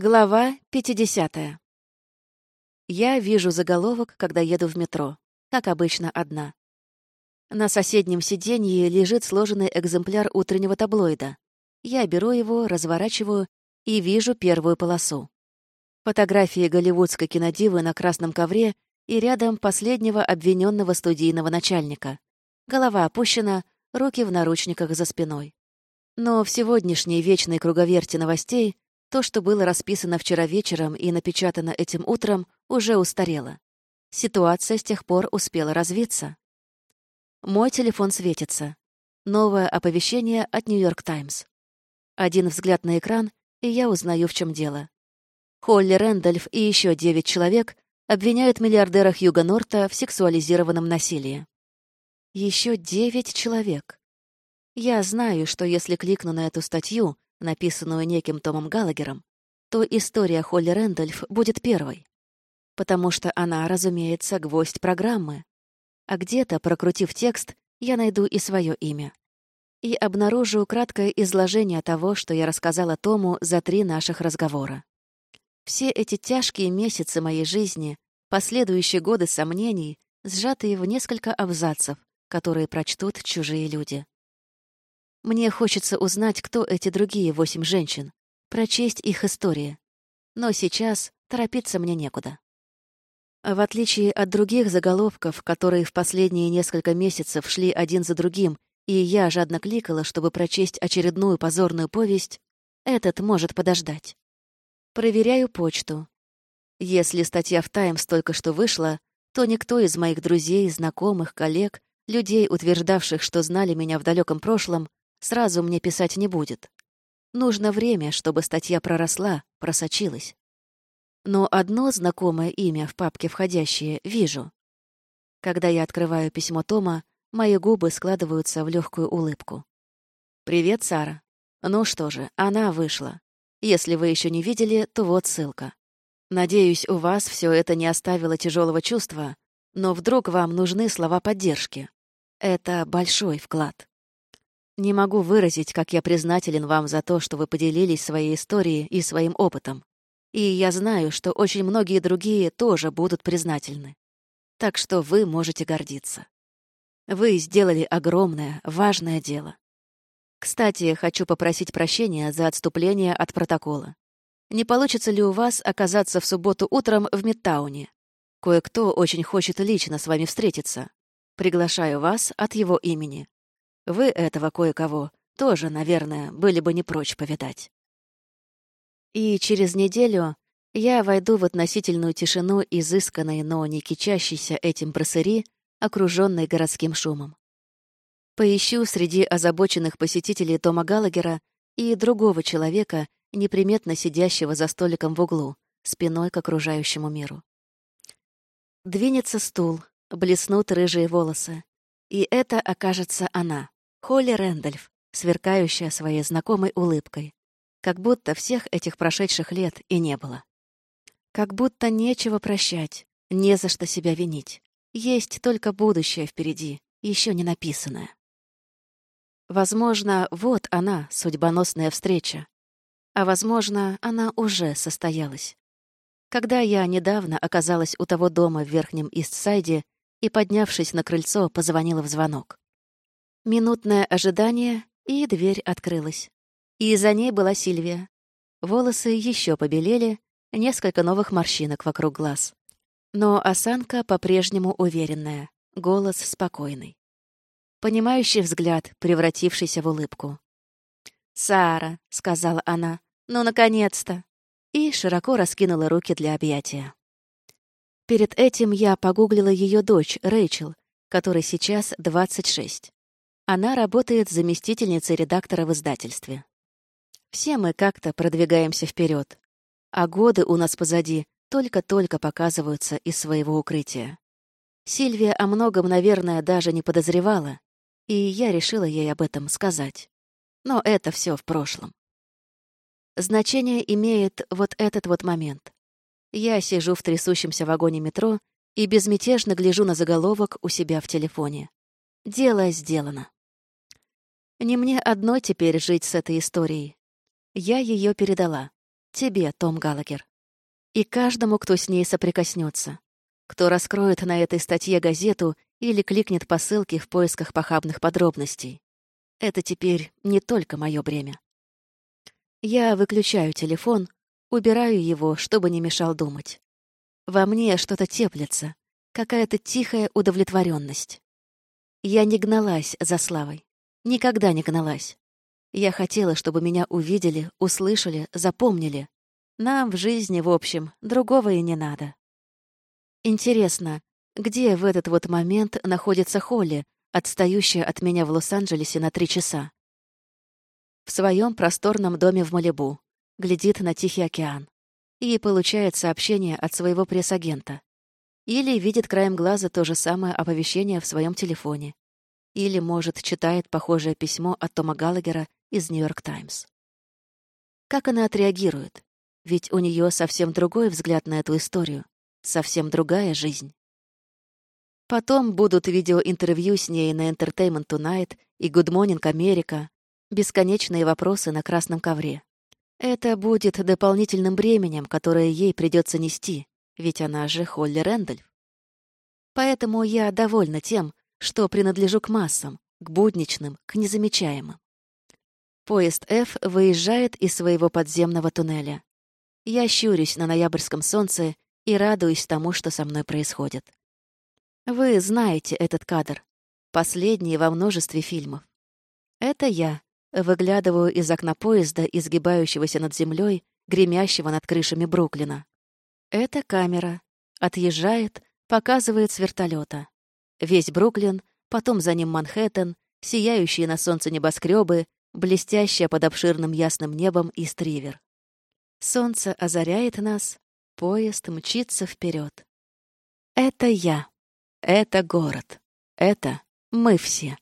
Глава 50. Я вижу заголовок, когда еду в метро. Как обычно, одна. На соседнем сиденье лежит сложенный экземпляр утреннего таблоида. Я беру его, разворачиваю и вижу первую полосу. Фотографии голливудской кинодивы на красном ковре и рядом последнего обвиненного студийного начальника. Голова опущена, руки в наручниках за спиной. Но в сегодняшней вечной круговерти новостей то, что было расписано вчера вечером и напечатано этим утром, уже устарело. Ситуация с тех пор успела развиться. Мой телефон светится. Новое оповещение от «Нью-Йорк Таймс». Один взгляд на экран, и я узнаю, в чем дело. Холли Рэндольф и еще девять человек обвиняют миллиардера Хьюга Норта в сексуализированном насилии. Еще девять человек. Я знаю, что если кликну на эту статью, написанную неким Томом Галагером, то история Холли Рэндольф будет первой. Потому что она, разумеется, гвоздь программы. А где-то, прокрутив текст, я найду и свое имя. И обнаружу краткое изложение того, что я рассказала Тому за три наших разговора. Все эти тяжкие месяцы моей жизни, последующие годы сомнений, сжатые в несколько абзацев, которые прочтут чужие люди. Мне хочется узнать, кто эти другие восемь женщин, прочесть их истории. Но сейчас торопиться мне некуда. В отличие от других заголовков, которые в последние несколько месяцев шли один за другим, и я жадно кликала, чтобы прочесть очередную позорную повесть, этот может подождать. Проверяю почту. Если статья в «Таймс» только что вышла, то никто из моих друзей, знакомых, коллег, людей, утверждавших, что знали меня в далеком прошлом, сразу мне писать не будет. Нужно время, чтобы статья проросла, просочилась. Но одно знакомое имя в папке «Входящие» вижу. Когда я открываю письмо Тома, мои губы складываются в легкую улыбку. «Привет, Сара. Ну что же, она вышла. Если вы еще не видели, то вот ссылка. Надеюсь, у вас все это не оставило тяжелого чувства, но вдруг вам нужны слова поддержки. Это большой вклад. Не могу выразить, как я признателен вам за то, что вы поделились своей историей и своим опытом. И я знаю, что очень многие другие тоже будут признательны. Так что вы можете гордиться. Вы сделали огромное, важное дело. Кстати, хочу попросить прощения за отступление от протокола. Не получится ли у вас оказаться в субботу утром в Мидтауне? Кое-кто очень хочет лично с вами встретиться. Приглашаю вас от его имени. Вы этого кое-кого тоже, наверное, были бы не прочь повидать. И через неделю я войду в относительную тишину изысканной, но не кичащейся этим брасserie, окруженной городским шумом. Поищу среди озабоченных посетителей Тома Галагера и другого человека, неприметно сидящего за столиком в углу, спиной к окружающему миру. Двинется стул, блеснут рыжие волосы, и это окажется она. Холли Рэндольф, сверкающая своей знакомой улыбкой. Как будто всех этих прошедших лет и не было. Как будто нечего прощать, не за что себя винить. Есть только будущее впереди, еще не написанное. Возможно, вот она, судьбоносная встреча. А возможно, она уже состоялась. Когда я недавно оказалась у того дома в Верхнем Истсайде и, поднявшись на крыльцо, позвонила в звонок. Минутное ожидание, и дверь открылась. И за ней была Сильвия. Волосы еще побелели, несколько новых морщинок вокруг глаз. Но осанка по-прежнему уверенная, голос спокойный. Понимающий взгляд, превратившийся в улыбку. «Сара», — сказала она, — «ну, наконец-то!» И широко раскинула руки для объятия. Перед этим я погуглила ее дочь, Рэйчел, которой сейчас 26. Она работает заместительницей редактора в издательстве. Все мы как-то продвигаемся вперед, а годы у нас позади только-только показываются из своего укрытия. Сильвия о многом, наверное, даже не подозревала, и я решила ей об этом сказать. Но это все в прошлом. Значение имеет вот этот вот момент. Я сижу в трясущемся вагоне метро и безмятежно гляжу на заголовок у себя в телефоне. Дело сделано. Не мне одной теперь жить с этой историей. Я ее передала. тебе, Том Галагер. И каждому, кто с ней соприкоснется, кто раскроет на этой статье газету или кликнет по ссылке в поисках похабных подробностей. Это теперь не только мое бремя. Я выключаю телефон, убираю его, чтобы не мешал думать. Во мне что-то теплится, какая-то тихая удовлетворенность. Я не гналась за славой. Никогда не гналась. Я хотела, чтобы меня увидели, услышали, запомнили. Нам в жизни, в общем, другого и не надо. Интересно, где в этот вот момент находится Холли, отстающая от меня в Лос-Анджелесе на три часа? В своем просторном доме в Малибу, глядит на Тихий океан и получает сообщение от своего пресс-агента. Или видит краем глаза то же самое оповещение в своем телефоне. Или, может, читает похожее письмо от Тома Галагера из «Нью-Йорк Таймс». Как она отреагирует? Ведь у нее совсем другой взгляд на эту историю, совсем другая жизнь. Потом будут видеоинтервью с ней на Entertainment Tonight и Good Morning America, бесконечные вопросы на красном ковре. Это будет дополнительным бременем, которое ей придется нести, ведь она же Холли Рэндольф. Поэтому я довольна тем, что принадлежу к массам, к будничным, к незамечаемым. Поезд F выезжает из своего подземного туннеля. Я щурюсь на ноябрьском солнце и радуюсь тому, что со мной происходит. Вы знаете этот кадр, последний во множестве фильмов. Это я, выглядываю из окна поезда, изгибающегося над землей, гремящего над крышами Бруклина. Эта камера отъезжает, показывает с вертолета. Весь Бруклин, потом за ним Манхэттен, сияющие на солнце небоскребы, блестящая под обширным ясным небом и стривер. Солнце озаряет нас, поезд мчится вперед. Это я. Это город. Это мы все.